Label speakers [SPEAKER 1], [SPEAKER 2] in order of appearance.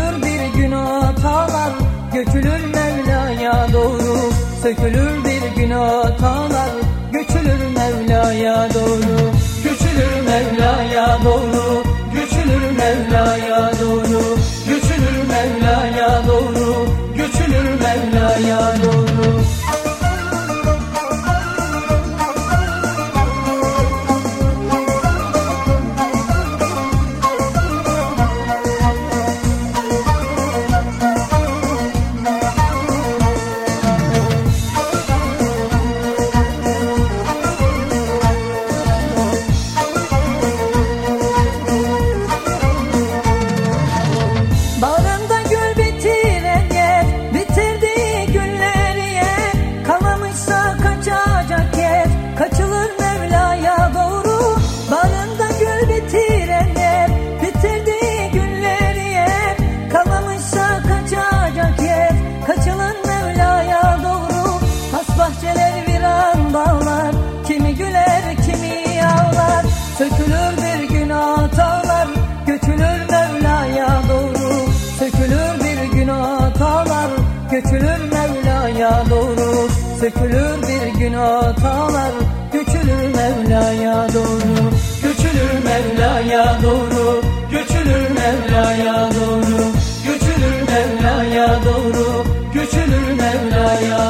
[SPEAKER 1] Dökülür bir gün hatalar Götülür Mevla'ya doğru. Sökülür bir gün hatalar Doğru Sökülür bir gün hatalar Göçülür Mevla'ya doğru. Göçülür Mevla'ya doğru Göçülür Mevla'ya doğru. Göçülür Mevla'ya doğru Göçülür Mevla'ya